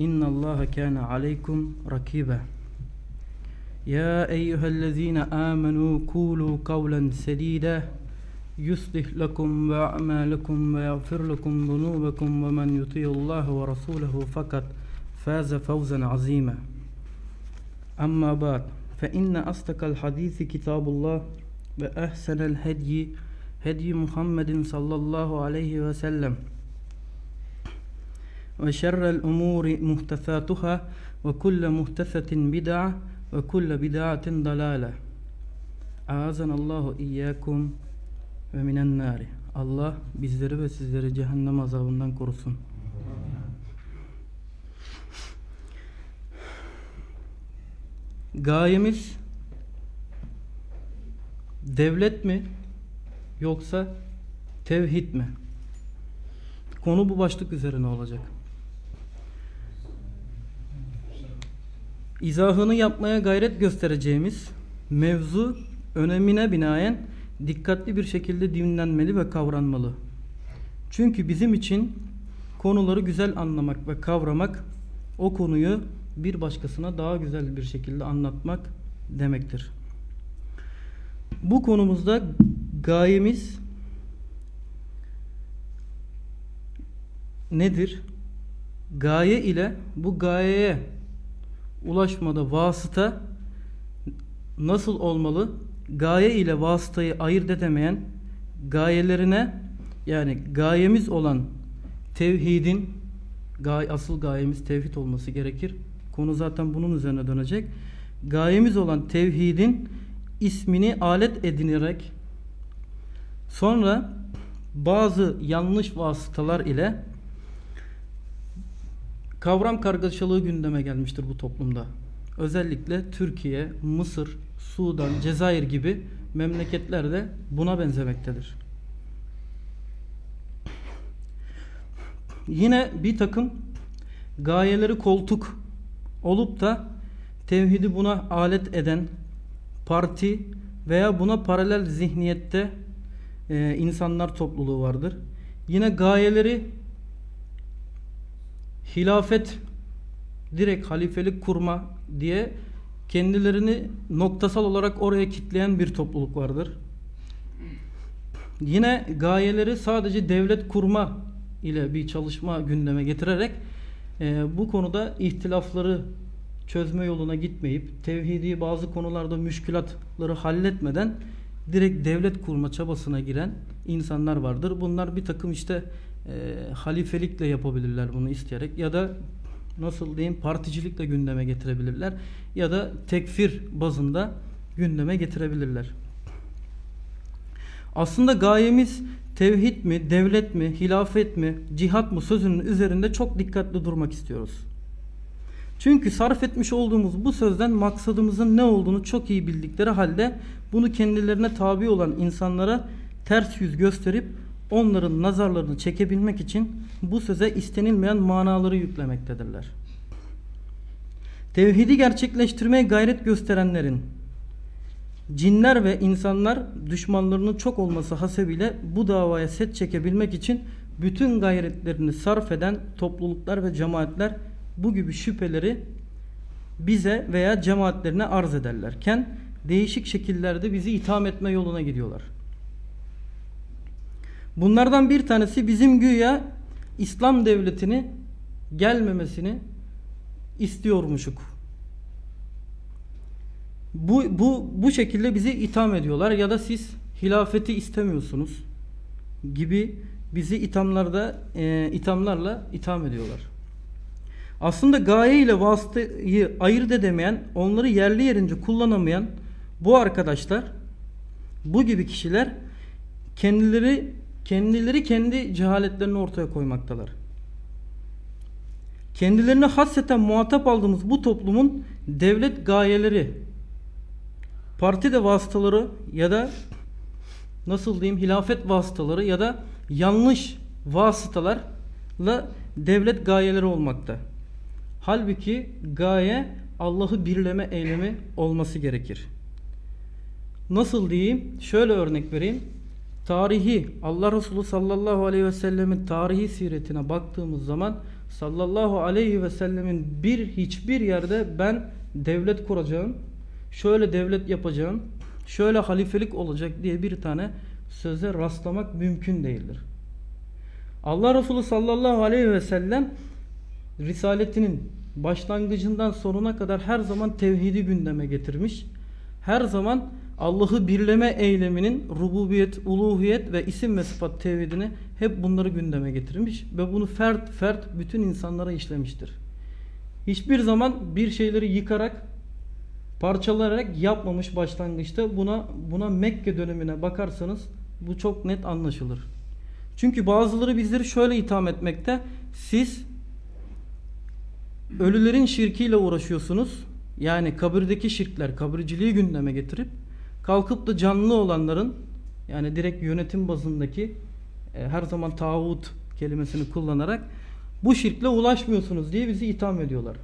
إن الله كان عليكم ركيبا. يا أيها الذين آمنوا قولوا قولا سديدا. يصلح لكم أعمالكم ويغفر لكم ذنوبكم ومن يطيع الله ورسوله فقد فاز فوزا عظيما. أما بعد فإن أصدق الحديث كتاب الله وأحسن الهدي هدي محمد صلى الله عليه وسلم. وشر الأمور محدثاتها وكل محدثة بدعة وكل بدعة ضلالة أعاذنا الله إياكم ve minen nari. Allah bizleri ve sizleri cehennem azabından korusun. Gayemiz devlet mi yoksa tevhid mi? Konu bu başlık üzerine olacak. İzahını yapmaya gayret göstereceğimiz mevzu önemine binaen dikkatli bir şekilde dinlenmeli ve kavranmalı. Çünkü bizim için konuları güzel anlamak ve kavramak o konuyu bir başkasına daha güzel bir şekilde anlatmak demektir. Bu konumuzda gayemiz nedir? Gaye ile bu gayeye ulaşmada vasıta nasıl olmalı? Gaye ile vasıtayı ayırt edemeyen gayelerine yani gayemiz olan tevhidin gaye, asıl gayemiz tevhid olması gerekir. Konu zaten bunun üzerine dönecek. Gayemiz olan tevhidin ismini alet edinerek sonra bazı yanlış vasıtalar ile kavram kargaşalığı gündeme gelmiştir bu toplumda. Özellikle Türkiye, Mısır, Sudan, Cezayir gibi memleketler de buna benzemektedir. Yine bir takım gayeleri koltuk olup da tevhidi buna alet eden parti veya buna paralel zihniyette e, insanlar topluluğu vardır. Yine gayeleri hilafet direkt halifelik kurma diye kendilerini noktasal olarak oraya kitleyen bir topluluk vardır. Yine gayeleri sadece devlet kurma ile bir çalışma gündeme getirerek e, bu konuda ihtilafları çözme yoluna gitmeyip tevhidi bazı konularda müşkülatları halletmeden direkt devlet kurma çabasına giren insanlar vardır. Bunlar bir takım işte e, halifelikle yapabilirler bunu isteyerek ya da nasıl diyeyim particilikle gündeme getirebilirler ya da tekfir bazında gündeme getirebilirler. Aslında gayemiz tevhid mi, devlet mi, hilafet mi, cihat mı sözünün üzerinde çok dikkatli durmak istiyoruz. Çünkü sarf etmiş olduğumuz bu sözden maksadımızın ne olduğunu çok iyi bildikleri halde bunu kendilerine tabi olan insanlara ters yüz gösterip onların nazarlarını çekebilmek için bu söze istenilmeyen manaları yüklemektedirler. Tevhidi gerçekleştirmeye gayret gösterenlerin cinler ve insanlar düşmanlarının çok olması hasebiyle bu davaya set çekebilmek için bütün gayretlerini sarf eden topluluklar ve cemaatler bu gibi şüpheleri bize veya cemaatlerine arz ederlerken değişik şekillerde bizi itham etme yoluna gidiyorlar. Bunlardan bir tanesi bizim güya İslam devletini gelmemesini istiyormuşuk. Bu, bu, bu şekilde bizi itham ediyorlar ya da siz hilafeti istemiyorsunuz gibi bizi ithamlarda e, ithamlarla itham ediyorlar. Aslında gaye ile vasıtayı ayırt edemeyen, onları yerli yerince kullanamayan bu arkadaşlar, bu gibi kişiler kendileri kendileri kendi cehaletlerini ortaya koymaktalar. kendilerine hasreten muhatap aldığımız bu toplumun devlet gayeleri, parti de vasıtaları ya da nasıl diyeyim hilafet vasıtaları ya da yanlış vasıtalarla devlet gayeleri olmakta. Halbuki gaye Allah'ı birleme eylemi olması gerekir. Nasıl diyeyim? Şöyle örnek vereyim. Tarihi Allah Resulü sallallahu aleyhi ve sellemin tarihi siretine baktığımız zaman sallallahu aleyhi ve sellemin bir hiçbir yerde ben devlet kuracağım, şöyle devlet yapacağım, şöyle halifelik olacak diye bir tane söze rastlamak mümkün değildir. Allah Resulü sallallahu aleyhi ve sellem risaletinin başlangıcından sonuna kadar her zaman tevhidi gündeme getirmiş. Her zaman Allah'ı birleme eyleminin rububiyet, uluhiyet ve isim ve sıfat tevhidini hep bunları gündeme getirmiş ve bunu fert fert bütün insanlara işlemiştir. Hiçbir zaman bir şeyleri yıkarak parçalayarak yapmamış başlangıçta buna buna Mekke dönemine bakarsanız bu çok net anlaşılır. Çünkü bazıları bizleri şöyle itham etmekte. Siz ölülerin şirkiyle uğraşıyorsunuz. Yani kabirdeki şirkler, kabirciliği gündeme getirip kalkıp da canlı olanların yani direkt yönetim bazındaki e, her zaman tağut kelimesini kullanarak bu şirkle ulaşmıyorsunuz diye bizi itham ediyorlar.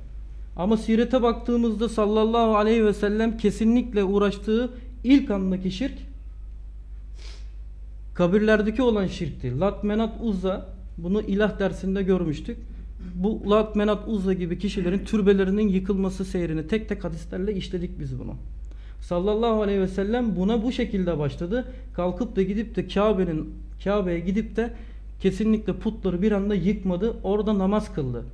Ama sirete baktığımızda sallallahu aleyhi ve sellem kesinlikle uğraştığı ilk andaki şirk kabirlerdeki olan şirkti. Lat, Menat, Uzza bunu ilah dersinde görmüştük. Bu Lat, Menat, Uzza gibi kişilerin türbelerinin yıkılması seyrini tek tek hadislerle işledik biz bunu. Sallallahu aleyhi ve sellem buna bu şekilde başladı. Kalkıp da gidip de Kabe'nin Kabe'ye gidip de kesinlikle putları bir anda yıkmadı. Orada namaz kıldı.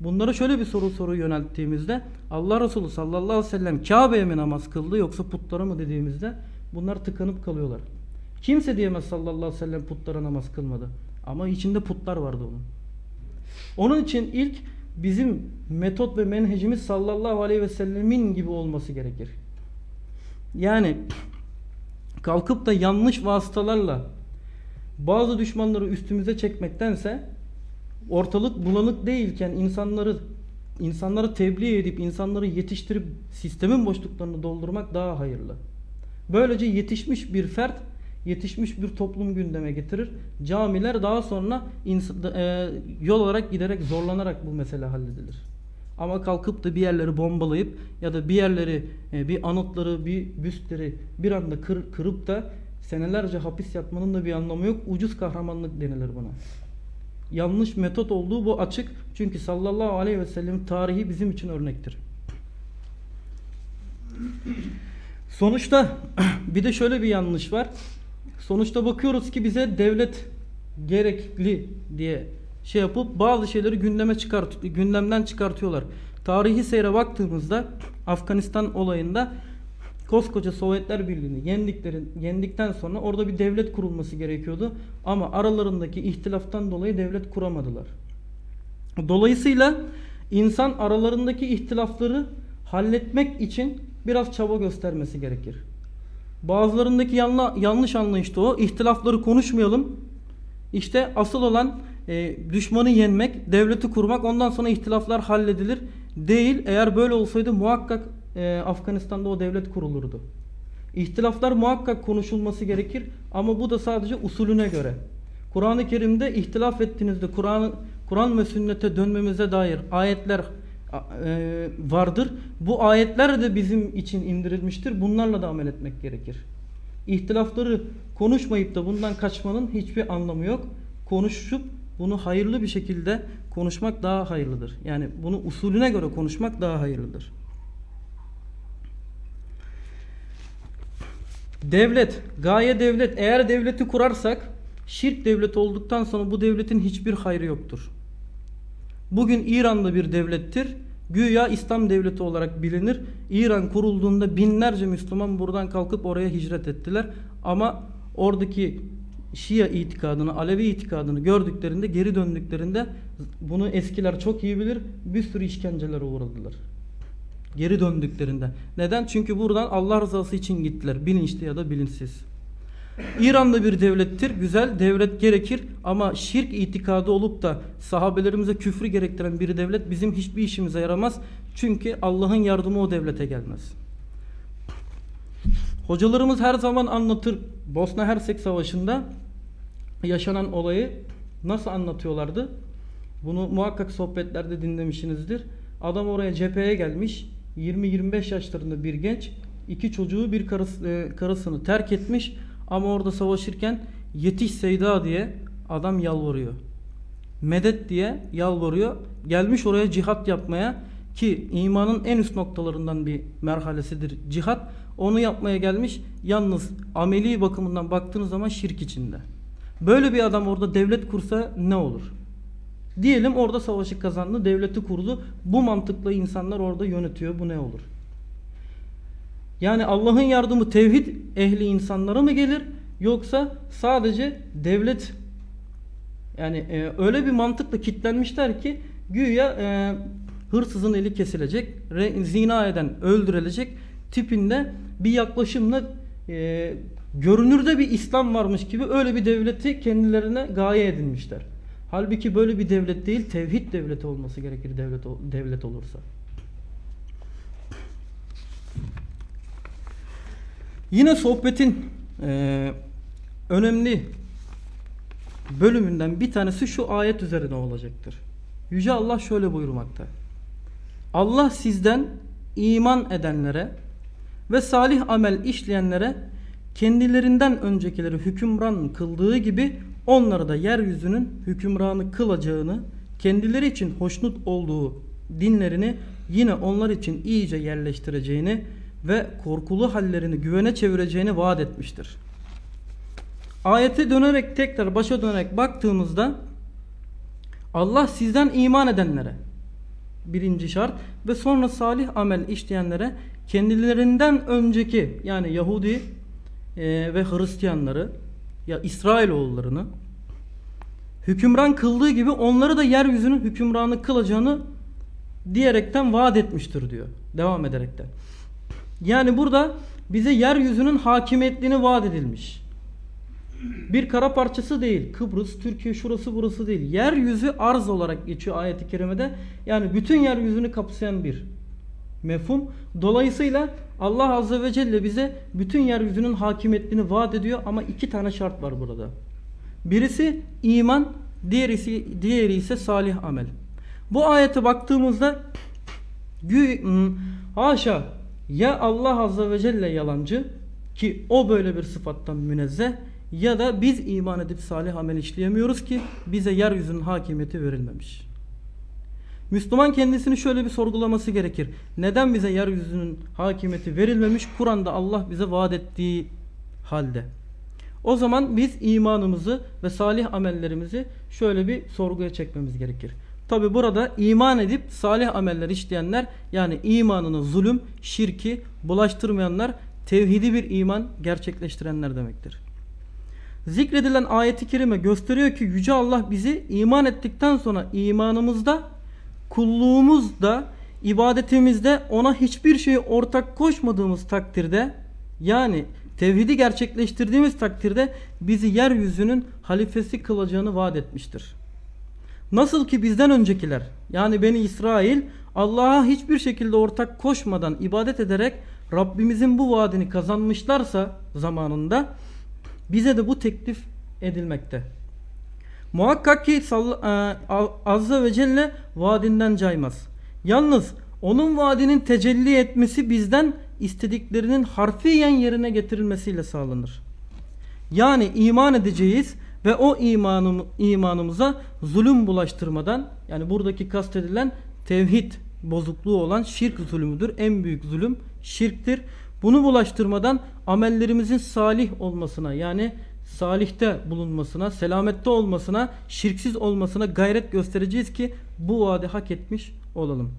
Bunlara şöyle bir soru soru yönelttiğimizde Allah Resulü sallallahu aleyhi ve sellem Kabe'ye mi namaz kıldı yoksa putlara mı dediğimizde bunlar tıkanıp kalıyorlar. Kimse diyemez sallallahu aleyhi ve sellem putlara namaz kılmadı. Ama içinde putlar vardı onun. Onun için ilk bizim metot ve menhecimiz sallallahu aleyhi ve sellemin gibi olması gerekir. Yani kalkıp da yanlış vasıtalarla bazı düşmanları üstümüze çekmektense ortalık bulanık değilken insanları insanları tebliğ edip insanları yetiştirip sistemin boşluklarını doldurmak daha hayırlı. Böylece yetişmiş bir fert yetişmiş bir toplum gündeme getirir. Camiler daha sonra e, yol olarak giderek zorlanarak bu mesele halledilir. Ama kalkıp da bir yerleri bombalayıp ya da bir yerleri e, bir anıtları bir büstleri bir anda kır, kırıp da senelerce hapis yatmanın da bir anlamı yok. Ucuz kahramanlık denilir buna. Yanlış metot olduğu bu açık. Çünkü sallallahu aleyhi ve sellem tarihi bizim için örnektir. Sonuçta bir de şöyle bir yanlış var. Sonuçta bakıyoruz ki bize devlet gerekli diye şey yapıp bazı şeyleri gündeme çıkart gündemden çıkartıyorlar. Tarihi seyre baktığımızda Afganistan olayında koskoca Sovyetler Birliği'ni yendiklerin yendikten sonra orada bir devlet kurulması gerekiyordu ama aralarındaki ihtilaftan dolayı devlet kuramadılar. Dolayısıyla insan aralarındaki ihtilafları halletmek için biraz çaba göstermesi gerekir. Bazılarındaki yanla, yanlış anlayışta o. İhtilafları konuşmayalım. İşte asıl olan e, düşmanı yenmek, devleti kurmak, ondan sonra ihtilaflar halledilir. Değil. Eğer böyle olsaydı muhakkak e, Afganistan'da o devlet kurulurdu. İhtilaflar muhakkak konuşulması gerekir ama bu da sadece usulüne göre. Kur'an-ı Kerim'de ihtilaf ettiğinizde Kur'an Kur'an ve sünnete dönmemize dair ayetler e, vardır. Bu ayetler de bizim için indirilmiştir. Bunlarla da amel etmek gerekir. İhtilafları konuşmayıp da bundan kaçmanın hiçbir anlamı yok. Konuşup bunu hayırlı bir şekilde konuşmak daha hayırlıdır. Yani bunu usulüne göre konuşmak daha hayırlıdır. Devlet, gaye devlet. Eğer devleti kurarsak şirk devlet olduktan sonra bu devletin hiçbir hayrı yoktur. Bugün İran'da bir devlettir. Güya İslam devleti olarak bilinir. İran kurulduğunda binlerce Müslüman buradan kalkıp oraya hicret ettiler. Ama oradaki Şia itikadını, Alevi itikadını gördüklerinde, geri döndüklerinde bunu eskiler çok iyi bilir. Bir sürü işkencelere uğradılar. Geri döndüklerinde. Neden? Çünkü buradan Allah rızası için gittiler. Bilinçli ya da bilinçsiz. İran'da bir devlettir. Güzel devlet gerekir ama şirk itikadı olup da sahabelerimize küfrü gerektiren bir devlet bizim hiçbir işimize yaramaz. Çünkü Allah'ın yardımı o devlete gelmez. Hocalarımız her zaman anlatır Bosna Hersek Savaşı'nda yaşanan olayı nasıl anlatıyorlardı? Bunu muhakkak sohbetlerde dinlemişsinizdir. Adam oraya cepheye gelmiş. 20-25 yaşlarında bir genç. iki çocuğu bir karısı, e, karısını terk etmiş. Ama orada savaşırken yetiş Seyda diye adam yalvarıyor. Medet diye yalvarıyor. Gelmiş oraya cihat yapmaya ki imanın en üst noktalarından bir merhalesidir cihat. Onu yapmaya gelmiş. Yalnız ameli bakımından baktığınız zaman şirk içinde. Böyle bir adam orada devlet kursa ne olur? Diyelim orada savaşı kazandı, devleti kurdu. Bu mantıkla insanlar orada yönetiyor. Bu ne olur? Yani Allah'ın yardımı tevhid ehli insanlara mı gelir? Yoksa sadece devlet yani e, öyle bir mantıkla kitlenmişler ki güya e, hırsızın eli kesilecek, re, zina eden öldürülecek tipinde bir yaklaşımla e, görünürde bir İslam varmış gibi öyle bir devleti kendilerine gaye edinmişler. Halbuki böyle bir devlet değil, tevhid devleti olması gerekir devlet devlet olursa. Yine sohbetin e, önemli bölümünden bir tanesi şu ayet üzerine olacaktır. Yüce Allah şöyle buyurmakta. Allah sizden iman edenlere ve salih amel işleyenlere kendilerinden öncekileri hükümran kıldığı gibi onları da yeryüzünün hükümranı kılacağını, kendileri için hoşnut olduğu dinlerini yine onlar için iyice yerleştireceğini ve korkulu hallerini güvene çevireceğini vaat etmiştir. Ayete dönerek tekrar başa dönerek baktığımızda Allah sizden iman edenlere birinci şart ve sonra salih amel işleyenlere kendilerinden önceki yani Yahudi e, ve Hristiyanları ya İsrailoğullarını hükümran kıldığı gibi onları da yeryüzünün hükümranı kılacağını diyerekten vaat etmiştir diyor. Devam ederekten. Yani burada bize yeryüzünün hakimiyetliğini vaat edilmiş. Bir kara parçası değil. Kıbrıs, Türkiye, şurası burası değil. Yeryüzü arz olarak geçiyor ayeti kerimede. Yani bütün yeryüzünü kapsayan bir mefhum. Dolayısıyla Allah Azze ve Celle bize bütün yeryüzünün hakimiyetini vaat ediyor ama iki tane şart var burada. Birisi iman, diğerisi, diğeri ise salih amel. Bu ayete baktığımızda hmm, haşa ya Allah Azze ve Celle yalancı ki o böyle bir sıfattan münezzeh ya da biz iman edip salih amel işleyemiyoruz ki bize yeryüzünün hakimiyeti verilmemiş. Müslüman kendisini şöyle bir sorgulaması gerekir. Neden bize yeryüzünün hakimiyeti verilmemiş? Kur'an'da Allah bize vaat ettiği halde. O zaman biz imanımızı ve salih amellerimizi şöyle bir sorguya çekmemiz gerekir. Tabi burada iman edip salih ameller işleyenler yani imanını zulüm, şirki bulaştırmayanlar tevhidi bir iman gerçekleştirenler demektir. Zikredilen ayeti kerime gösteriyor ki Yüce Allah bizi iman ettikten sonra imanımızda kulluğumuzda ibadetimizde ona hiçbir şeyi ortak koşmadığımız takdirde yani tevhidi gerçekleştirdiğimiz takdirde bizi yeryüzünün halifesi kılacağını vaat etmiştir. Nasıl ki bizden öncekiler yani Beni İsrail Allah'a hiçbir şekilde ortak koşmadan ibadet ederek Rabbimizin bu vaadini kazanmışlarsa zamanında bize de bu teklif edilmekte. Muhakkak ki e, Azze ve Celle vaadinden caymaz. Yalnız onun vaadinin tecelli etmesi bizden istediklerinin harfiyen yerine getirilmesiyle sağlanır. Yani iman edeceğiz ve o imanım, imanımıza zulüm bulaştırmadan yani buradaki kastedilen tevhid bozukluğu olan şirk zulümüdür. En büyük zulüm şirktir. Bunu bulaştırmadan amellerimizin salih olmasına yani salihte bulunmasına, selamette olmasına, şirksiz olmasına gayret göstereceğiz ki bu vaadi hak etmiş olalım.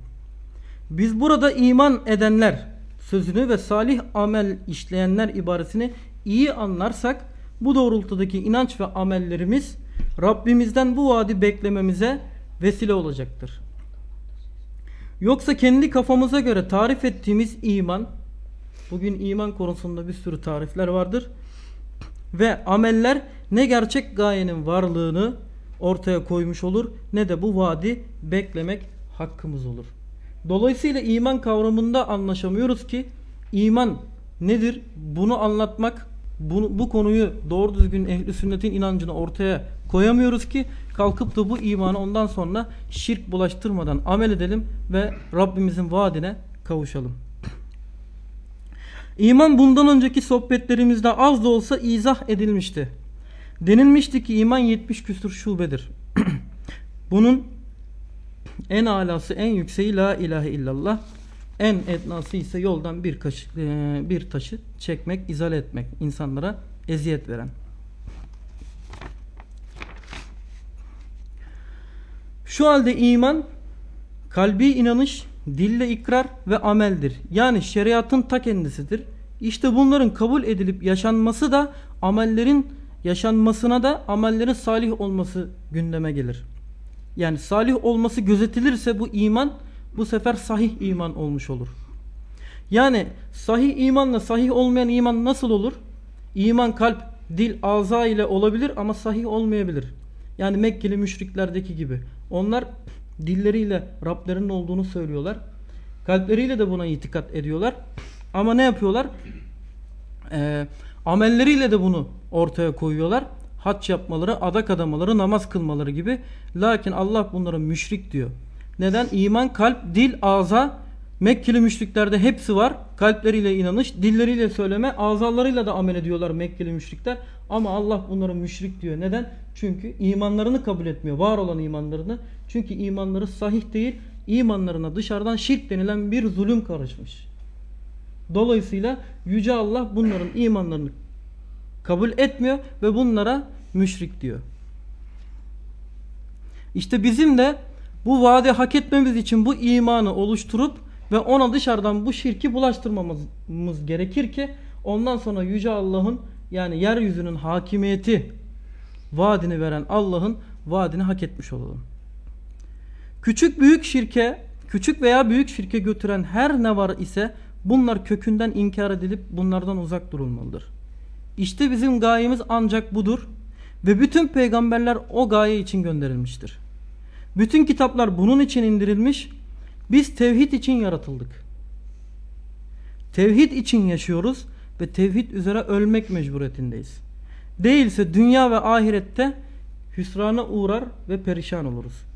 Biz burada iman edenler sözünü ve salih amel işleyenler ibaresini iyi anlarsak bu doğrultudaki inanç ve amellerimiz Rabbimizden bu vaadi beklememize vesile olacaktır. Yoksa kendi kafamıza göre tarif ettiğimiz iman, bugün iman konusunda bir sürü tarifler vardır. Ve ameller ne gerçek gayenin varlığını ortaya koymuş olur ne de bu vaadi beklemek hakkımız olur. Dolayısıyla iman kavramında anlaşamıyoruz ki iman nedir? Bunu anlatmak, bunu, bu konuyu doğru düzgün ehli sünnetin inancını ortaya koyamıyoruz ki kalkıp da bu imanı ondan sonra şirk bulaştırmadan amel edelim ve Rabbimizin vaadine kavuşalım. İman bundan önceki sohbetlerimizde az da olsa izah edilmişti. Denilmişti ki iman 70 küsur şubedir. Bunun en alası, en yükseği la ilahe illallah. En etnası ise yoldan bir, kaş, e, bir taşı çekmek, izale etmek, insanlara eziyet veren. Şu halde iman kalbi inanış, dille ikrar ve ameldir. Yani şeriatın ta kendisidir. İşte bunların kabul edilip yaşanması da amellerin yaşanmasına da amellerin salih olması gündeme gelir. Yani salih olması gözetilirse bu iman bu sefer sahih iman olmuş olur. Yani sahih imanla sahih olmayan iman nasıl olur? İman kalp, dil, ağza ile olabilir ama sahih olmayabilir. Yani Mekkeli müşriklerdeki gibi. Onlar dilleriyle Rablerinin olduğunu söylüyorlar. Kalpleriyle de buna itikat ediyorlar. Ama ne yapıyorlar? Ee, amelleriyle de bunu ortaya koyuyorlar. Hac yapmaları, adak adamaları, namaz kılmaları gibi. Lakin Allah bunlara müşrik diyor. Neden? İman, kalp, dil, ağza. Mekkeli müşriklerde hepsi var. Kalpleriyle inanış, dilleriyle söyleme, ağzalarıyla da amel ediyorlar Mekkeli müşrikler. Ama Allah bunlara müşrik diyor. Neden? Çünkü imanlarını kabul etmiyor. Var olan imanlarını. Çünkü imanları sahih değil. İmanlarına dışarıdan şirk denilen bir zulüm karışmış. Dolayısıyla Yüce Allah bunların imanlarını kabul etmiyor ve bunlara müşrik diyor. İşte bizim de bu vaadi hak etmemiz için bu imanı oluşturup ve ona dışarıdan bu şirki bulaştırmamız gerekir ki ondan sonra Yüce Allah'ın yani yeryüzünün hakimiyeti vaadini veren Allah'ın vaadini hak etmiş olalım. Küçük büyük şirke, küçük veya büyük şirke götüren her ne var ise bunlar kökünden inkar edilip bunlardan uzak durulmalıdır. İşte bizim gayemiz ancak budur ve bütün peygamberler o gaye için gönderilmiştir. Bütün kitaplar bunun için indirilmiş. Biz tevhid için yaratıldık. Tevhid için yaşıyoruz ve tevhid üzere ölmek mecburiyetindeyiz. Değilse dünya ve ahirette hüsrana uğrar ve perişan oluruz.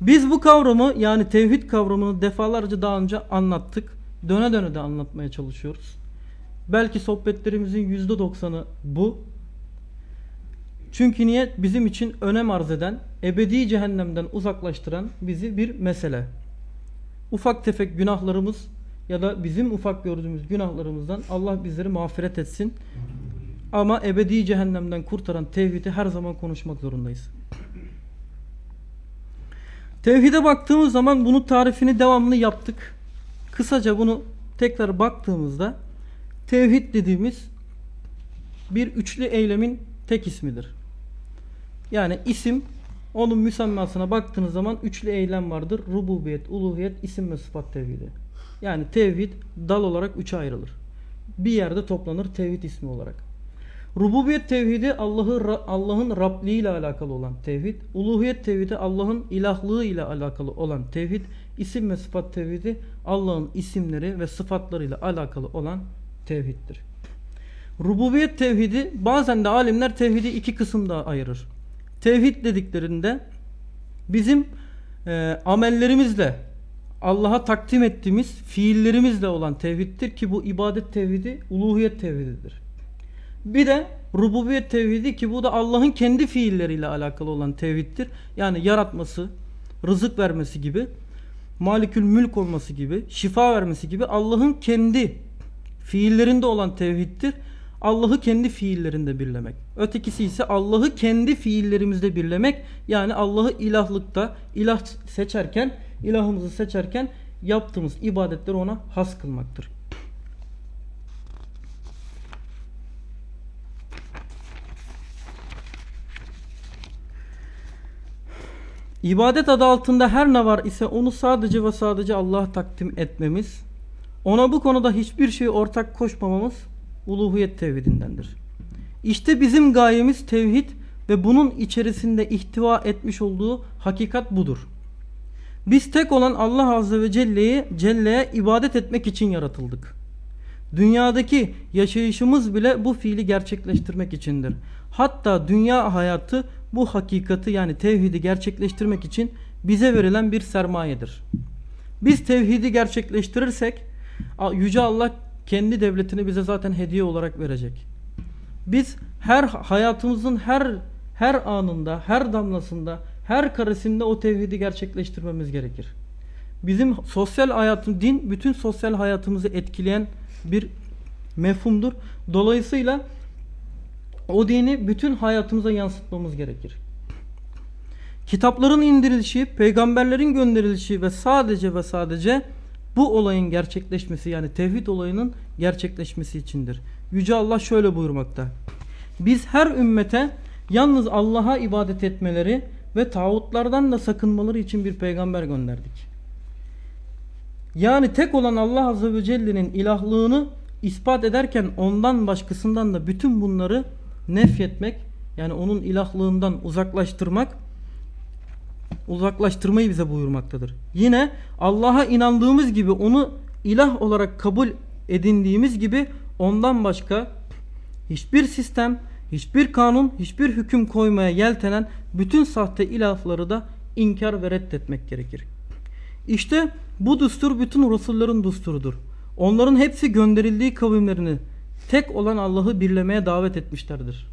Biz bu kavramı yani tevhid kavramını defalarca daha önce anlattık. Döne döne de anlatmaya çalışıyoruz. Belki sohbetlerimizin yüzde doksanı bu. Çünkü niyet bizim için önem arz eden, ebedi cehennemden uzaklaştıran bizi bir mesele. Ufak tefek günahlarımız ya da bizim ufak gördüğümüz günahlarımızdan Allah bizleri mağfiret etsin. Ama ebedi cehennemden kurtaran tevhidi her zaman konuşmak zorundayız. Tevhide baktığımız zaman bunu tarifini devamlı yaptık. Kısaca bunu tekrar baktığımızda tevhid dediğimiz bir üçlü eylemin tek ismidir. Yani isim onun müsemmasına baktığınız zaman üçlü eylem vardır. Rububiyet, uluhiyet, isim ve sıfat tevhidi. Yani tevhid dal olarak üçe ayrılır. Bir yerde toplanır tevhid ismi olarak. Rububiyet tevhidi Allah'ı Allah'ın Rabliği ile alakalı olan tevhid. Uluhiyet tevhidi Allah'ın ilahlığı ile alakalı olan tevhid. İsim ve sıfat tevhidi Allah'ın isimleri ve sıfatları ile alakalı olan tevhiddir. Rububiyet tevhidi bazen de alimler tevhidi iki kısımda ayırır. Tevhid dediklerinde bizim e, amellerimizle Allah'a takdim ettiğimiz fiillerimizle olan tevhiddir ki bu ibadet tevhidi uluhiyet tevhididir. Bir de rububiyet tevhidi ki bu da Allah'ın kendi fiilleriyle alakalı olan tevhiddir. Yani yaratması, rızık vermesi gibi, malikül mülk olması gibi, şifa vermesi gibi Allah'ın kendi fiillerinde olan tevhiddir. Allah'ı kendi fiillerinde birlemek. Ötekisi ise Allah'ı kendi fiillerimizde birlemek. Yani Allah'ı ilahlıkta, ilah seçerken, ilahımızı seçerken yaptığımız ibadetleri ona has kılmaktır. İbadet adı altında her ne var ise onu sadece ve sadece Allah'a takdim etmemiz, ona bu konuda hiçbir şey ortak koşmamamız uluhiyet tevhidindendir. İşte bizim gayemiz tevhid ve bunun içerisinde ihtiva etmiş olduğu hakikat budur. Biz tek olan Allah Azze ve Celle'ye Celle'ye ibadet etmek için yaratıldık. Dünyadaki yaşayışımız bile bu fiili gerçekleştirmek içindir. Hatta dünya hayatı bu hakikati yani tevhidi gerçekleştirmek için bize verilen bir sermayedir. Biz tevhidi gerçekleştirirsek Yüce Allah kendi devletini bize zaten hediye olarak verecek. Biz her hayatımızın her her anında, her damlasında, her karesinde o tevhidi gerçekleştirmemiz gerekir. Bizim sosyal hayatım, din bütün sosyal hayatımızı etkileyen bir mefhumdur. Dolayısıyla o dini bütün hayatımıza yansıtmamız gerekir. Kitapların indirilişi, peygamberlerin gönderilişi ve sadece ve sadece bu olayın gerçekleşmesi yani tevhid olayının gerçekleşmesi içindir. Yüce Allah şöyle buyurmakta. Biz her ümmete yalnız Allah'a ibadet etmeleri ve tağutlardan da sakınmaları için bir peygamber gönderdik. Yani tek olan Allah Azze ve Celle'nin ilahlığını ispat ederken ondan başkasından da bütün bunları nefyetmek yani onun ilahlığından uzaklaştırmak uzaklaştırmayı bize buyurmaktadır. Yine Allah'a inandığımız gibi onu ilah olarak kabul edindiğimiz gibi ondan başka hiçbir sistem, hiçbir kanun, hiçbir hüküm koymaya yeltenen bütün sahte ilahları da inkar ve reddetmek gerekir. İşte bu düstur bütün Resullerin düsturudur. Onların hepsi gönderildiği kavimlerini tek olan Allah'ı birlemeye davet etmişlerdir.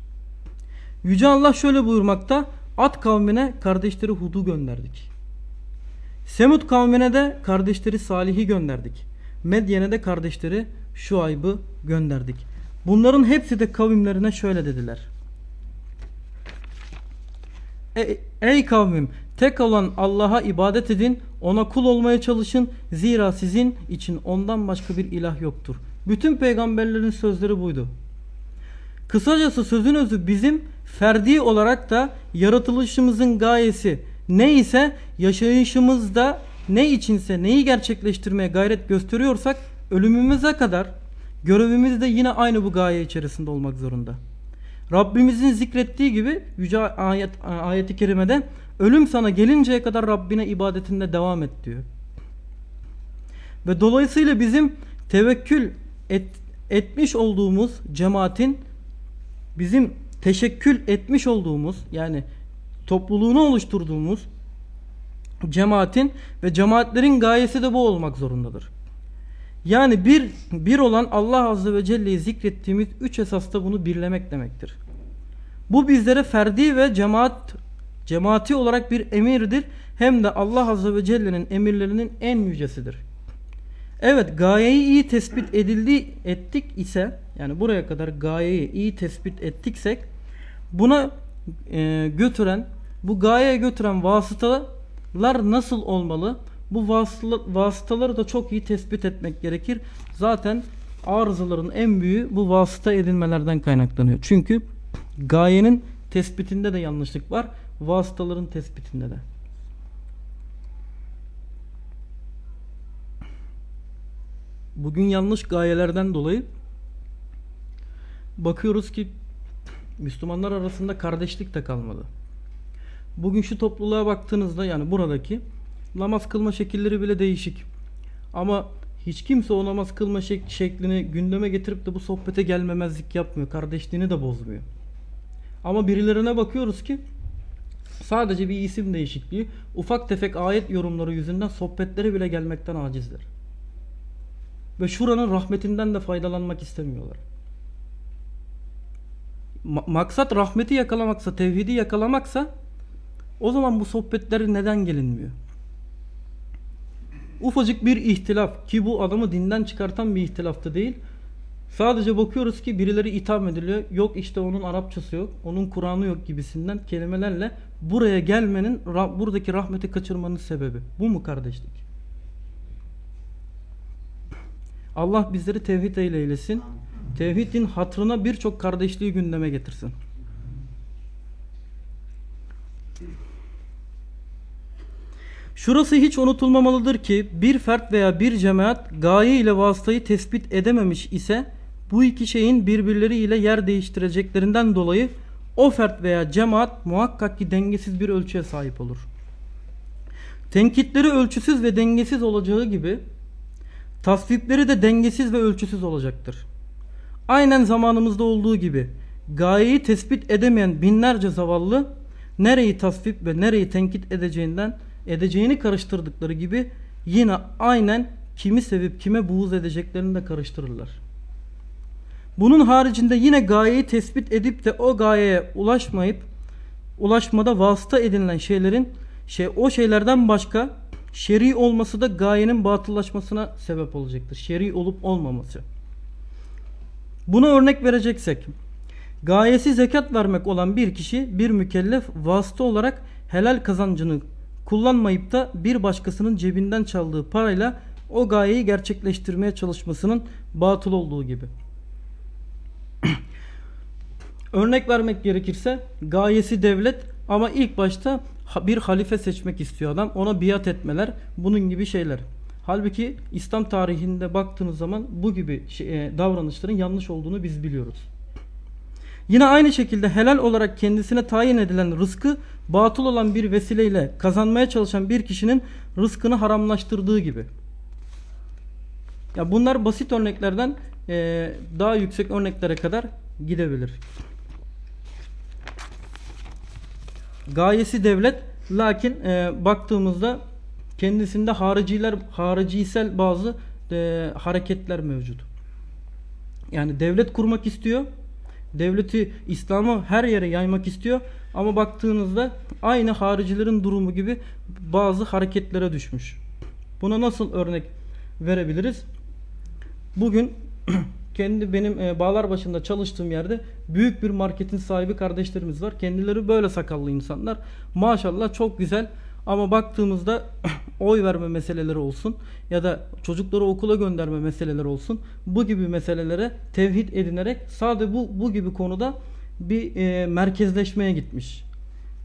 Yüce Allah şöyle buyurmakta. At kavmine kardeşleri Hud'u gönderdik. Semud kavmine de kardeşleri Salih'i gönderdik. Medyen'e de kardeşleri Şuayb'ı gönderdik. Bunların hepsi de kavimlerine şöyle dediler. Ey, ey kavmim tek olan Allah'a ibadet edin, ona kul olmaya çalışın. Zira sizin için ondan başka bir ilah yoktur. Bütün peygamberlerin sözleri buydu. Kısacası sözün özü bizim ferdi olarak da yaratılışımızın gayesi ne ise yaşayışımızda ne içinse neyi gerçekleştirmeye gayret gösteriyorsak ölümümüze kadar görevimiz de yine aynı bu gaye içerisinde olmak zorunda. Rabbimizin zikrettiği gibi yüce ayet ayeti kerimede ölüm sana gelinceye kadar Rabbine ibadetinde devam et diyor. Ve dolayısıyla bizim tevekkül et, etmiş olduğumuz cemaatin bizim teşekkül etmiş olduğumuz yani topluluğunu oluşturduğumuz cemaatin ve cemaatlerin gayesi de bu olmak zorundadır. Yani bir, bir olan Allah Azze ve Celle'yi zikrettiğimiz üç esasta bunu birlemek demektir. Bu bizlere ferdi ve cemaat cemaati olarak bir emirdir. Hem de Allah Azze ve Celle'nin emirlerinin en yücesidir. Evet gayeyi iyi tespit edildi ettik ise yani buraya kadar gayeyi iyi tespit ettiksek buna e, götüren bu gayeye götüren vasıtalar nasıl olmalı? Bu vasıtaları da çok iyi tespit etmek gerekir. Zaten arızaların en büyüğü bu vasıta edinmelerden kaynaklanıyor. Çünkü gayenin tespitinde de yanlışlık var. Vasıtaların tespitinde de. Bugün yanlış gayelerden dolayı bakıyoruz ki Müslümanlar arasında kardeşlik de kalmadı. Bugün şu topluluğa baktığınızda yani buradaki namaz kılma şekilleri bile değişik. Ama hiç kimse o namaz kılma şek şeklini gündeme getirip de bu sohbete gelmemezlik yapmıyor. Kardeşliğini de bozmuyor. Ama birilerine bakıyoruz ki sadece bir isim değişikliği ufak tefek ayet yorumları yüzünden sohbetlere bile gelmekten acizler. Ve şuranın rahmetinden de faydalanmak istemiyorlar. Maksat rahmeti yakalamaksa, tevhidi yakalamaksa o zaman bu sohbetleri neden gelinmiyor? Ufacık bir ihtilaf ki bu adamı dinden çıkartan bir ihtilaftı değil. Sadece bakıyoruz ki birileri itham ediliyor. Yok işte onun Arapçası yok, onun Kur'an'ı yok gibisinden kelimelerle buraya gelmenin, buradaki rahmeti kaçırmanın sebebi. Bu mu kardeşlik? Allah bizleri tevhid eylesin. Tevhidin hatrına birçok kardeşliği gündeme getirsin. Şurası hiç unutulmamalıdır ki bir fert veya bir cemaat gaye ile vasıtayı tespit edememiş ise bu iki şeyin birbirleriyle yer değiştireceklerinden dolayı o fert veya cemaat muhakkak ki dengesiz bir ölçüye sahip olur. Tenkitleri ölçüsüz ve dengesiz olacağı gibi tasvipleri de dengesiz ve ölçüsüz olacaktır. Aynen zamanımızda olduğu gibi gayeyi tespit edemeyen binlerce zavallı nereyi tasvip ve nereyi tenkit edeceğinden edeceğini karıştırdıkları gibi yine aynen kimi sevip kime buğz edeceklerini de karıştırırlar. Bunun haricinde yine gayeyi tespit edip de o gayeye ulaşmayıp ulaşmada vasıta edinilen şeylerin şey o şeylerden başka şer'i olması da gayenin batıllaşmasına sebep olacaktır. Şer'i olup olmaması. Buna örnek vereceksek gayesi zekat vermek olan bir kişi bir mükellef vasıta olarak helal kazancını kullanmayıp da bir başkasının cebinden çaldığı parayla o gayeyi gerçekleştirmeye çalışmasının batıl olduğu gibi. Örnek vermek gerekirse gayesi devlet ama ilk başta bir halife seçmek istiyor adam. Ona biat etmeler bunun gibi şeyler. Halbuki İslam tarihinde baktığınız zaman bu gibi şey, e, davranışların yanlış olduğunu biz biliyoruz. Yine aynı şekilde helal olarak kendisine tayin edilen rızkı batıl olan bir vesileyle kazanmaya çalışan bir kişinin rızkını haramlaştırdığı gibi. Ya bunlar basit örneklerden e, daha yüksek örneklere kadar gidebilir. Gayesi devlet lakin e, baktığımızda kendisinde hariciler haricisel bazı e, hareketler mevcut. Yani devlet kurmak istiyor. Devleti İslam'ı her yere yaymak istiyor. Ama baktığınızda aynı haricilerin durumu gibi bazı hareketlere düşmüş. Buna nasıl örnek verebiliriz? Bugün kendi benim e, bağlar başında çalıştığım yerde büyük bir marketin sahibi kardeşlerimiz var. Kendileri böyle sakallı insanlar. Maşallah çok güzel. Ama baktığımızda oy verme meseleleri olsun ya da çocukları okula gönderme meseleleri olsun bu gibi meselelere tevhid edinerek sadece bu bu gibi konuda bir e, merkezleşmeye gitmiş.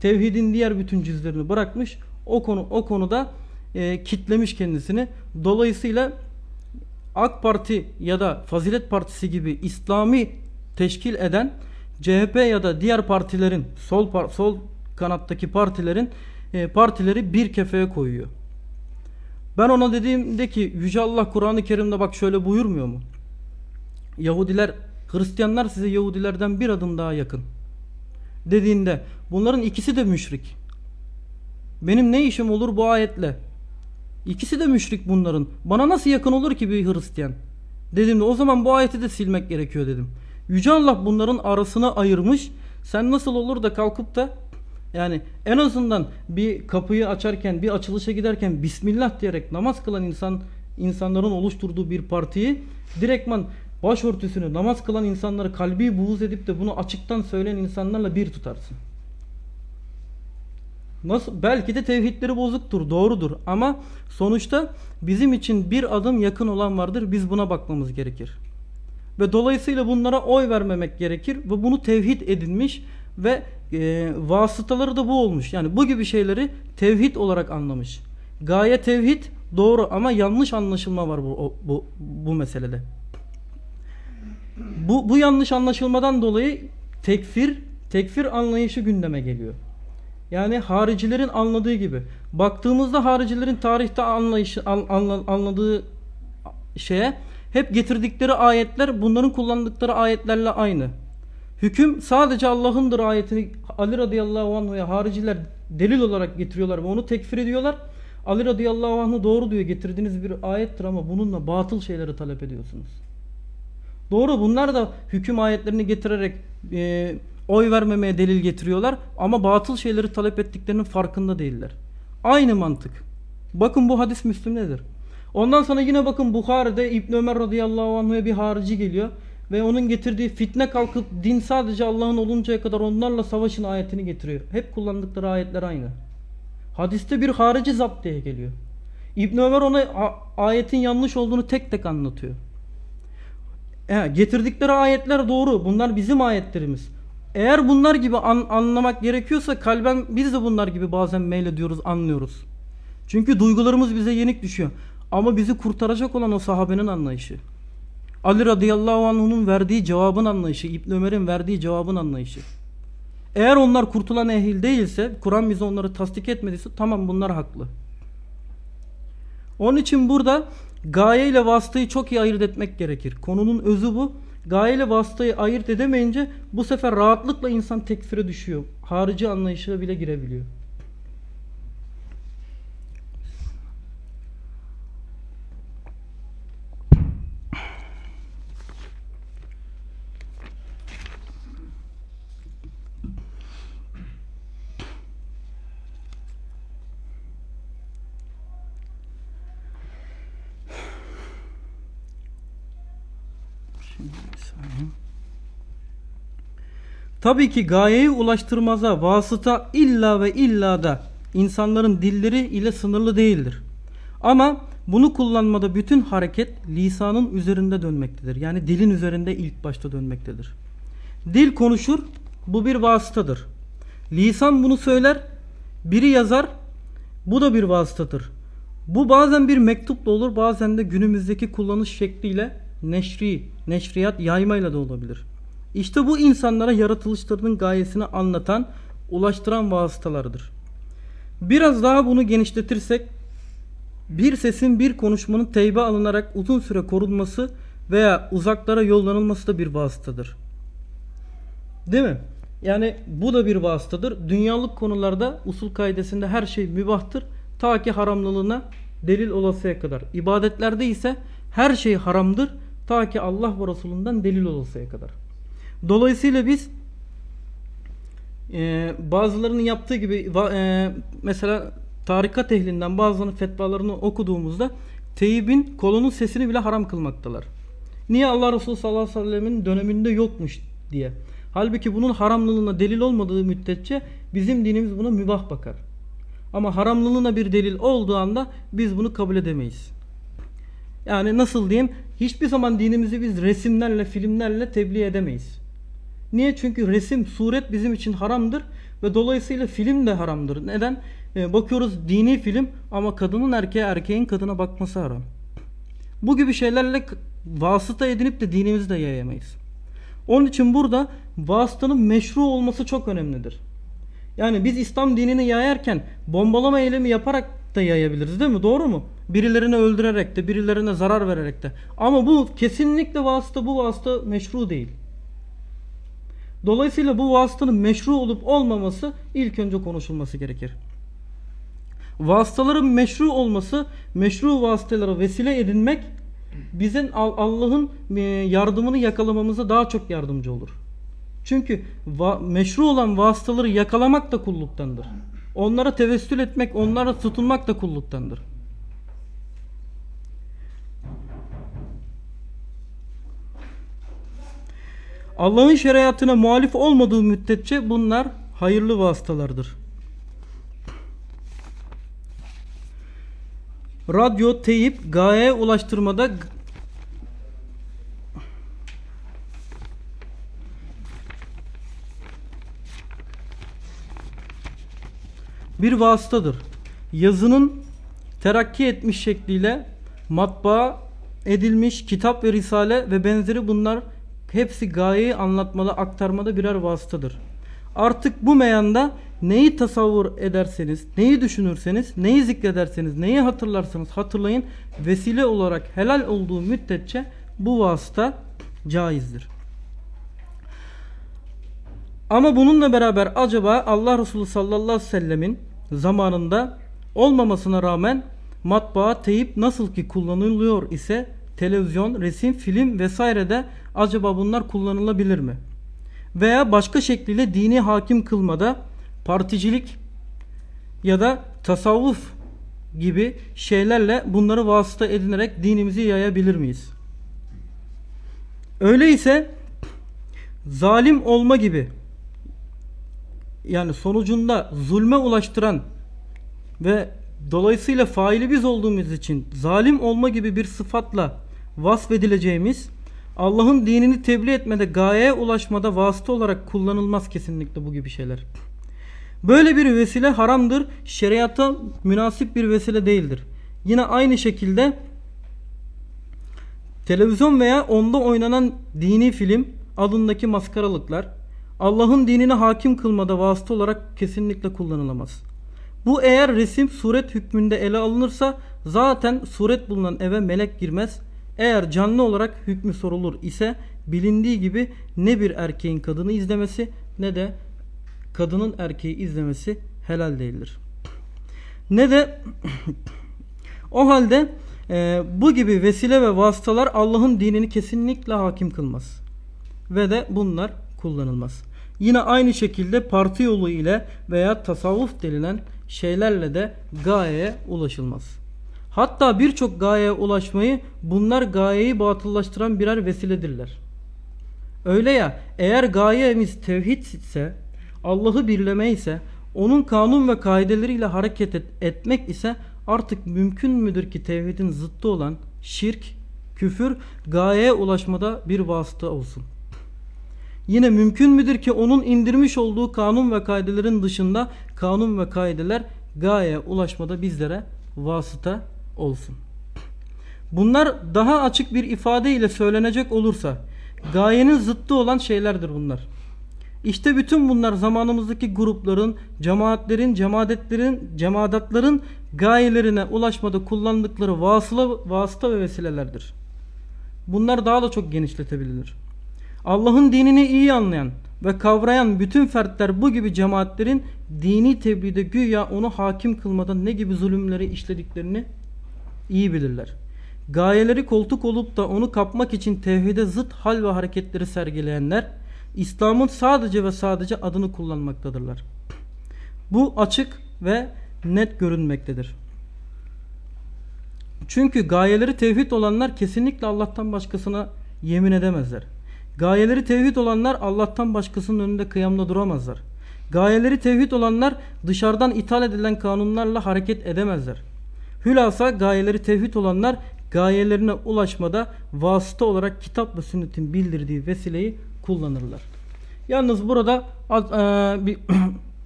Tevhidin diğer bütün cüzlerini bırakmış. O konu o konuda e, kitlemiş kendisini. Dolayısıyla AK Parti ya da Fazilet Partisi gibi İslami teşkil eden CHP ya da diğer partilerin sol sol kanattaki partilerin e, partileri bir kefeye koyuyor. Ben ona dediğimde ki Yüce Allah Kur'an-ı Kerim'de bak şöyle buyurmuyor mu? Yahudiler, Hristiyanlar size Yahudilerden bir adım daha yakın. Dediğinde bunların ikisi de müşrik. Benim ne işim olur bu ayetle? İkisi de müşrik bunların. Bana nasıl yakın olur ki bir Hristiyan? Dedim de o zaman bu ayeti de silmek gerekiyor dedim. Yüce Allah bunların arasına ayırmış. Sen nasıl olur da kalkıp da yani en azından bir kapıyı açarken, bir açılışa giderken Bismillah diyerek namaz kılan insan insanların oluşturduğu bir partiyi direktman başörtüsünü namaz kılan insanları kalbi buğuz edip de bunu açıktan söyleyen insanlarla bir tutarsın. Nasıl? Belki de tevhidleri bozuktur, doğrudur ama sonuçta bizim için bir adım yakın olan vardır. Biz buna bakmamız gerekir. Ve dolayısıyla bunlara oy vermemek gerekir ve bunu tevhid edinmiş ve e, vasıtaları da bu olmuş. Yani bu gibi şeyleri tevhid olarak anlamış. Gaye tevhid doğru ama yanlış anlaşılma var bu bu bu meselede. Bu bu yanlış anlaşılmadan dolayı tekfir tekfir anlayışı gündeme geliyor. Yani haricilerin anladığı gibi. Baktığımızda haricilerin tarihte anlayışı anladığı şeye hep getirdikleri ayetler bunların kullandıkları ayetlerle aynı. Hüküm sadece Allah'ındır ayetini Ali radıyallahu anh'a hariciler delil olarak getiriyorlar ve onu tekfir ediyorlar. Ali radıyallahu anh'ı doğru diyor getirdiğiniz bir ayettir ama bununla batıl şeyleri talep ediyorsunuz. Doğru bunlar da hüküm ayetlerini getirerek e, oy vermemeye delil getiriyorlar ama batıl şeyleri talep ettiklerinin farkında değiller. Aynı mantık. Bakın bu hadis Müslüm'dedir. Ondan sonra yine bakın Bukhari'de İbn Ömer radıyallahu anh'a bir harici geliyor ve onun getirdiği fitne kalkıp din sadece Allah'ın oluncaya kadar onlarla savaşın ayetini getiriyor. Hep kullandıkları ayetler aynı. Hadiste bir harici zapt diye geliyor. İbn Ömer ona ayetin yanlış olduğunu tek tek anlatıyor. E, getirdikleri ayetler doğru. Bunlar bizim ayetlerimiz. Eğer bunlar gibi an, anlamak gerekiyorsa kalben biz de bunlar gibi bazen meylediyoruz, anlıyoruz. Çünkü duygularımız bize yenik düşüyor. Ama bizi kurtaracak olan o sahabenin anlayışı. Ali radıyallahu anh'un verdiği cevabın anlayışı, İbn Ömer'in verdiği cevabın anlayışı. Eğer onlar kurtulan ehil değilse, Kur'an bize onları tasdik etmediyse tamam bunlar haklı. Onun için burada gaye ile vasıtayı çok iyi ayırt etmek gerekir. Konunun özü bu. Gaye ile vasıtayı ayırt edemeyince bu sefer rahatlıkla insan tekfire düşüyor. Harici anlayışa bile girebiliyor. Tabii ki gayeyi ulaştırmaza vasıta illa ve illa da insanların dilleri ile sınırlı değildir. Ama bunu kullanmada bütün hareket lisanın üzerinde dönmektedir. Yani dilin üzerinde ilk başta dönmektedir. Dil konuşur, bu bir vasıtadır. Lisan bunu söyler, biri yazar, bu da bir vasıtadır. Bu bazen bir mektupla olur, bazen de günümüzdeki kullanış şekliyle neşri, neşriyat yaymayla da olabilir. İşte bu insanlara yaratılışlarının gayesini anlatan, ulaştıran vasıtalardır. Biraz daha bunu genişletirsek, bir sesin bir konuşmanın teybe alınarak uzun süre korunması veya uzaklara yollanılması da bir vasıtadır. Değil mi? Yani bu da bir vasıtadır. Dünyalık konularda usul kaidesinde her şey mübahtır. Ta ki haramlılığına delil olasıya kadar. İbadetlerde ise her şey haramdır. Ta ki Allah ve Resulünden delil olasıya kadar. Dolayısıyla biz e, bazılarının yaptığı gibi e, mesela tarikat ehlinden bazılarının fetvalarını okuduğumuzda teyibin kolunun sesini bile haram kılmaktalar. Niye Allah Resulü sallallahu aleyhi ve sellemin döneminde yokmuş diye. Halbuki bunun haramlılığına delil olmadığı müddetçe bizim dinimiz buna mübah bakar. Ama haramlılığına bir delil olduğu anda biz bunu kabul edemeyiz. Yani nasıl diyeyim? Hiçbir zaman dinimizi biz resimlerle, filmlerle tebliğ edemeyiz. Niye? Çünkü resim, suret bizim için haramdır ve dolayısıyla film de haramdır. Neden? Ee, bakıyoruz dini film ama kadının erkeğe, erkeğin kadına bakması haram. Bu gibi şeylerle vasıta edinip de dinimizi de yayamayız. Onun için burada vasıtanın meşru olması çok önemlidir. Yani biz İslam dinini yayarken bombalama eylemi yaparak da yayabiliriz değil mi? Doğru mu? Birilerini öldürerek de, birilerine zarar vererek de. Ama bu kesinlikle vasıta, bu vasıta meşru değil. Dolayısıyla bu vasıtanın meşru olup olmaması ilk önce konuşulması gerekir. Vasıtaların meşru olması, meşru vasıtalara vesile edinmek bizim Allah'ın e, yardımını yakalamamıza daha çok yardımcı olur. Çünkü meşru olan vasıtaları yakalamak da kulluktandır. Onlara tevessül etmek, onlara tutunmak da kulluktandır. Allah'ın şeriatına muhalif olmadığı müddetçe bunlar hayırlı vasıtalardır. Radyo, teyip, gaye ulaştırmada bir vasıtadır. Yazının terakki etmiş şekliyle matbaa edilmiş kitap ve risale ve benzeri bunlar hepsi gayeyi anlatmada, aktarmada birer vasıtadır. Artık bu meyanda neyi tasavvur ederseniz, neyi düşünürseniz, neyi zikrederseniz, neyi hatırlarsanız hatırlayın vesile olarak helal olduğu müddetçe bu vasıta caizdir. Ama bununla beraber acaba Allah Resulü sallallahu aleyhi ve sellemin zamanında olmamasına rağmen matbaa, teyip nasıl ki kullanılıyor ise televizyon, resim, film vesairede acaba bunlar kullanılabilir mi? Veya başka şekliyle dini hakim kılmada particilik ya da tasavvuf gibi şeylerle bunları vasıta edinerek dinimizi yayabilir miyiz? Öyleyse zalim olma gibi yani sonucunda zulme ulaştıran ve dolayısıyla faili biz olduğumuz için zalim olma gibi bir sıfatla vasfedileceğimiz Allah'ın dinini tebliğ etmede gayeye ulaşmada vasıta olarak kullanılmaz kesinlikle bu gibi şeyler. Böyle bir vesile haramdır. Şeriata münasip bir vesile değildir. Yine aynı şekilde Televizyon veya onda oynanan dini film adındaki maskaralıklar Allah'ın dinine hakim kılmada vasıta olarak kesinlikle kullanılamaz. Bu eğer resim suret hükmünde ele alınırsa zaten suret bulunan eve melek girmez. Eğer canlı olarak hükmü sorulur ise bilindiği gibi ne bir erkeğin kadını izlemesi ne de kadının erkeği izlemesi helal değildir. Ne de o halde e, bu gibi vesile ve vasıtalar Allah'ın dinini kesinlikle hakim kılmaz. Ve de bunlar kullanılmaz. Yine aynı şekilde parti yolu ile veya tasavvuf denilen şeylerle de gayeye ulaşılmaz. Hatta birçok gayeye ulaşmayı bunlar gayeyi batıllaştıran birer vesiledirler. Öyle ya eğer gayemiz tevhid ise Allah'ı birleme ise onun kanun ve kaideleriyle hareket et, etmek ise artık mümkün müdür ki tevhidin zıttı olan şirk, küfür gayeye ulaşmada bir vasıta olsun. Yine mümkün müdür ki onun indirmiş olduğu kanun ve kaidelerin dışında kanun ve kaideler gayeye ulaşmada bizlere vasıta olsun. Bunlar daha açık bir ifade ile söylenecek olursa gayenin zıttı olan şeylerdir bunlar. İşte bütün bunlar zamanımızdaki grupların, cemaatlerin, cemaatlerin, cemaatlerin gayelerine ulaşmada kullandıkları vasıla, vasıta ve vesilelerdir. Bunlar daha da çok genişletebilir. Allah'ın dinini iyi anlayan ve kavrayan bütün fertler bu gibi cemaatlerin dini tebliğde güya onu hakim kılmada ne gibi zulümleri işlediklerini iyi bilirler. Gayeleri koltuk olup da onu kapmak için tevhide zıt hal ve hareketleri sergileyenler İslam'ın sadece ve sadece adını kullanmaktadırlar. Bu açık ve net görünmektedir. Çünkü gayeleri tevhid olanlar kesinlikle Allah'tan başkasına yemin edemezler. Gayeleri tevhid olanlar Allah'tan başkasının önünde kıyamda duramazlar. Gayeleri tevhid olanlar dışarıdan ithal edilen kanunlarla hareket edemezler. Hülasa gayeleri tevhid olanlar gayelerine ulaşmada vasıta olarak kitap ve sünnetin bildirdiği vesileyi kullanırlar. Yalnız burada e, bir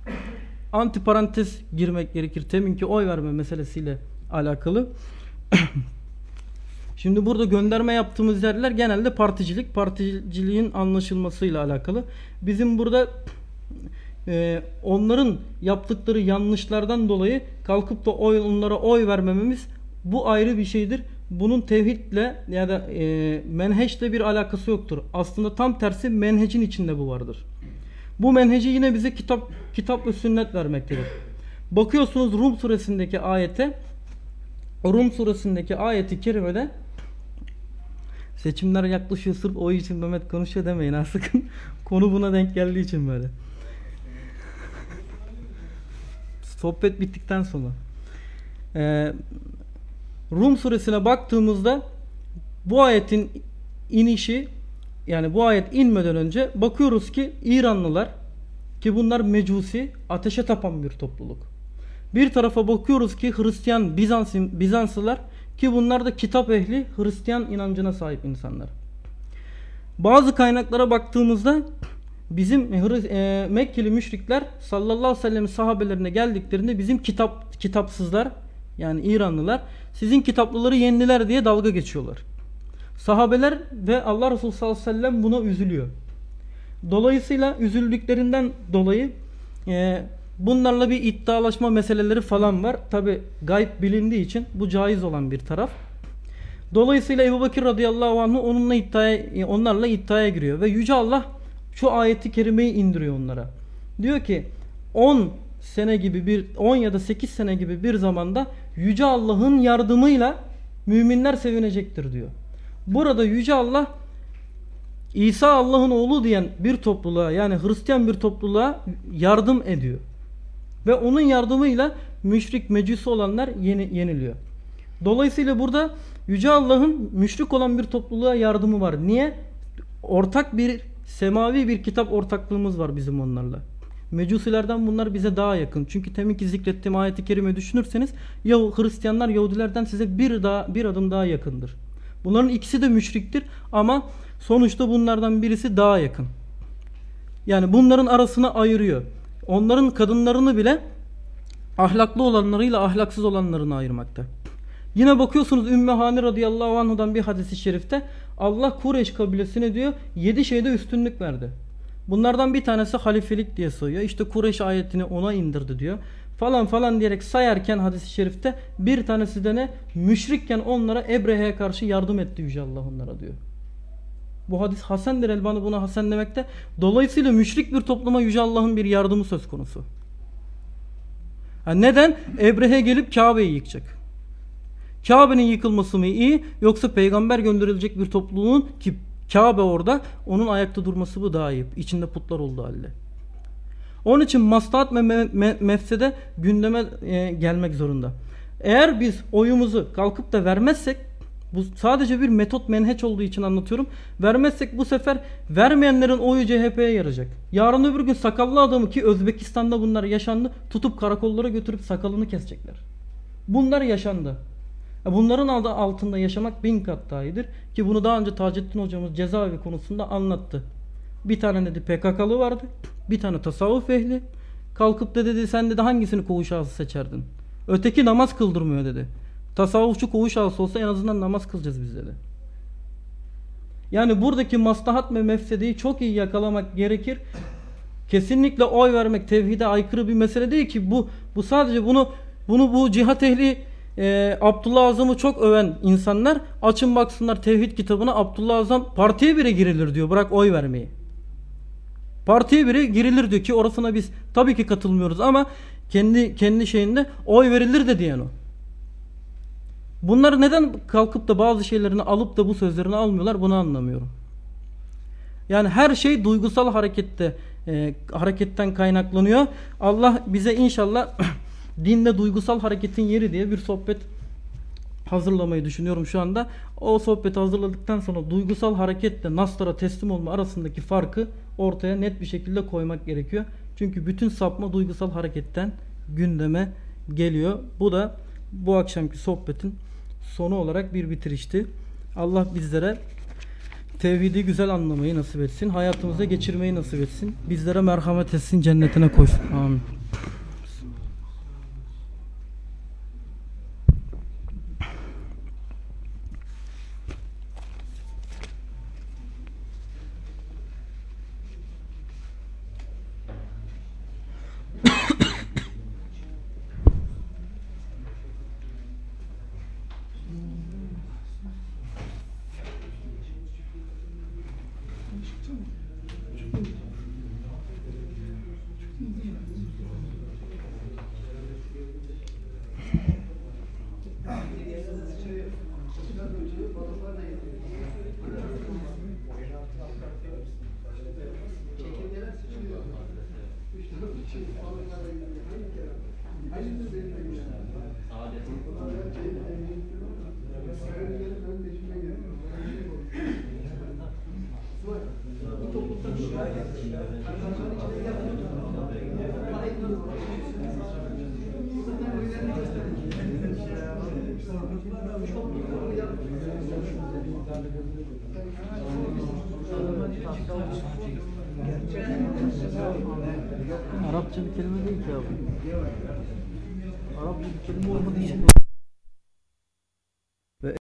antiparantez girmek gerekir. Teminki oy verme meselesiyle alakalı. Şimdi burada gönderme yaptığımız yerler genelde particilik, particiliğin anlaşılmasıyla alakalı. Bizim burada e, onların yaptıkları yanlışlardan dolayı kalkıp da oy, onlara oy vermememiz bu ayrı bir şeydir bunun tevhidle ya da e, menheçle bir alakası yoktur. Aslında tam tersi menhecin içinde bu vardır. Bu menheci yine bize kitap kitap ve sünnet vermektedir. Bakıyorsunuz Rum suresindeki ayete Rum suresindeki ayeti kerimede seçimler yaklaşıyor sırf o için Mehmet konuşuyor demeyin ha sakın. Konu buna denk geldiği için böyle. Sohbet bittikten sonra. Ee, Rum suresine baktığımızda bu ayetin inişi yani bu ayet inmeden önce bakıyoruz ki İranlılar ki bunlar mecusi ateşe tapan bir topluluk. Bir tarafa bakıyoruz ki Hristiyan Bizans, Bizanslılar ki bunlar da kitap ehli Hristiyan inancına sahip insanlar. Bazı kaynaklara baktığımızda bizim e, Mekkeli müşrikler sallallahu aleyhi ve sellem sahabelerine geldiklerinde bizim kitap kitapsızlar yani İranlılar sizin kitaplıları yendiler diye dalga geçiyorlar. Sahabeler ve Allah Resulü sallallahu aleyhi ve sellem buna üzülüyor. Dolayısıyla üzüldüklerinden dolayı e, bunlarla bir iddialaşma meseleleri falan var. Tabi gayb bilindiği için bu caiz olan bir taraf. Dolayısıyla Ebu Bakır radıyallahu anh onunla iddiaya, onlarla iddiaya giriyor. Ve Yüce Allah şu ayeti kerimeyi indiriyor onlara. Diyor ki 10 sene gibi bir 10 ya da 8 sene gibi bir zamanda Yüce Allah'ın yardımıyla müminler sevinecektir diyor. Burada Yüce Allah İsa Allah'ın oğlu diyen bir topluluğa yani Hristiyan bir topluluğa yardım ediyor. Ve onun yardımıyla müşrik mecusi olanlar yeni, yeniliyor. Dolayısıyla burada Yüce Allah'ın müşrik olan bir topluluğa yardımı var. Niye? Ortak bir semavi bir kitap ortaklığımız var bizim onlarla. Mecusilerden bunlar bize daha yakın. Çünkü teminki zikrettiğim ayeti kerime düşünürseniz ya Hristiyanlar Yahudilerden size bir daha bir adım daha yakındır. Bunların ikisi de müşriktir ama sonuçta bunlardan birisi daha yakın. Yani bunların arasını ayırıyor. Onların kadınlarını bile ahlaklı olanlarıyla ahlaksız olanlarını ayırmakta. Yine bakıyorsunuz Ümmü Hani radıyallahu anhudan bir hadisi şerifte Allah Kureyş kabilesine diyor 7 şeyde üstünlük verdi. Bunlardan bir tanesi halifelik diye sayıyor. İşte Kureyş ayetini ona indirdi diyor. Falan falan diyerek sayarken hadis-i şerifte bir tanesi de ne? Müşrikken onlara Ebrehe'ye karşı yardım etti Yüce Allah onlara diyor. Bu hadis Hasendir Elbani buna Hasen demekte. Dolayısıyla müşrik bir topluma Yüce Allah'ın bir yardımı söz konusu. Ha neden? Ebrehe gelip Kabe'yi yıkacak. Kabe'nin yıkılması mı iyi yoksa peygamber gönderilecek bir topluluğun ki Kabe orada onun ayakta durması mı daha iyi? İçinde putlar olduğu halde. Onun için maslahat ve me- me- mefsede gündeme e, gelmek zorunda. Eğer biz oyumuzu kalkıp da vermezsek bu sadece bir metot menheç olduğu için anlatıyorum. Vermezsek bu sefer vermeyenlerin oyu CHP'ye yarayacak. Yarın öbür gün sakallı adamı ki Özbekistan'da bunlar yaşandı tutup karakollara götürüp sakalını kesecekler. Bunlar yaşandı. E Bunların adı altında yaşamak bin kat daha iyidir. Ki bunu daha önce Taceddin hocamız cezaevi konusunda anlattı. Bir tane dedi PKK'lı vardı. Bir tane tasavvuf ehli. Kalkıp da dedi sen dedi hangisini koğuş ağası seçerdin? Öteki namaz kıldırmıyor dedi. Tasavvufçu koğuş ağası olsa en azından namaz kılacağız biz dedi. Yani buradaki maslahat ve mefsedeyi çok iyi yakalamak gerekir. Kesinlikle oy vermek tevhide aykırı bir mesele değil ki bu bu sadece bunu bunu bu cihat ehli e, Abdullah Azam'ı çok öven insanlar açın baksınlar tevhid kitabına Abdullah Azam partiye bile girilir diyor bırak oy vermeyi. Partiye bile girilir diyor ki orasına biz tabii ki katılmıyoruz ama kendi kendi şeyinde oy verilir de diyen o. Bunlar neden kalkıp da bazı şeylerini alıp da bu sözlerini almıyorlar bunu anlamıyorum. Yani her şey duygusal harekette e, hareketten kaynaklanıyor. Allah bize inşallah dinde duygusal hareketin yeri diye bir sohbet hazırlamayı düşünüyorum şu anda. O sohbeti hazırladıktan sonra duygusal hareketle naslara teslim olma arasındaki farkı ortaya net bir şekilde koymak gerekiyor. Çünkü bütün sapma duygusal hareketten gündeme geliyor. Bu da bu akşamki sohbetin sonu olarak bir bitirişti. Allah bizlere tevhidi güzel anlamayı nasip etsin. Hayatımıza geçirmeyi nasip etsin. Bizlere merhamet etsin, cennetine koysun. Amin.